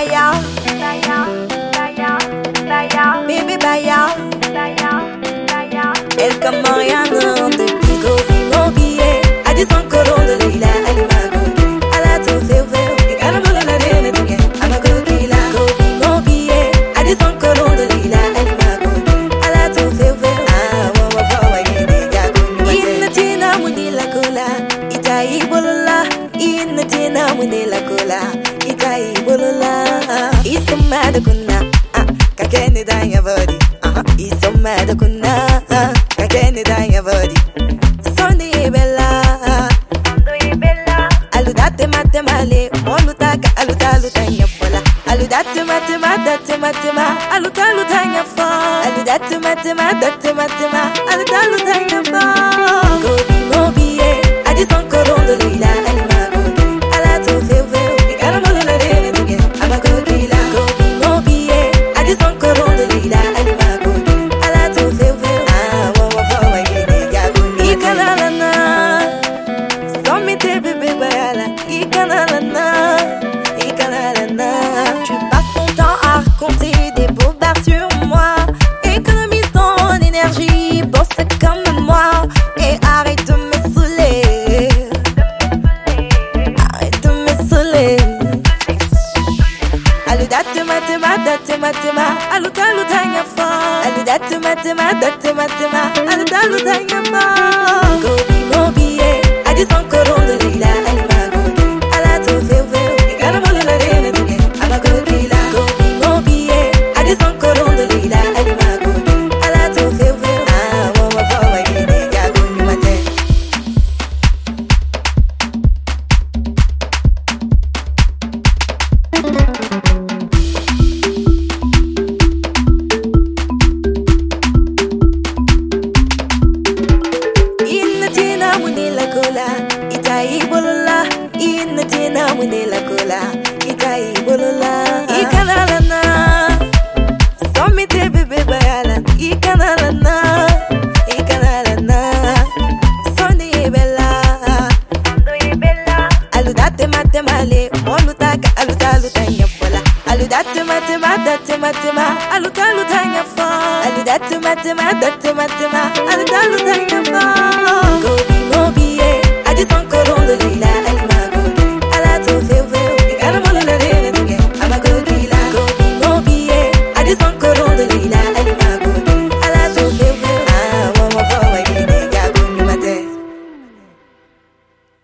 baya, baya, baya, baby baya, baya, baya. El camoriano de colon tina, mouni la isan ma da kunna ah, ka keni da ya body ah, isan ma da kunna ah, ka keni da ya body sondi bella. Aludate mate male moluta ka aluta aluta ya fola aludate mate mate mate ma aluta aluta ya fo aludate mate mate mate ma aluta Aludate matema, date matema, aluta aluta nyafa. Aludate matema, date matema, aluta aluta nyafa. Gobi mobi eh, adi son tina mune la kola, ita yi bolola. Ikana lana, somi te bebe bayala. Ikana lana, ikana lana, soni bella. Aludate mate male, moluta ka aluta aluta nyafola. Aludate mate mate mate ma, aluta aluta nyafola. Aludate mate mate mate ma, aluta aluta nyafola.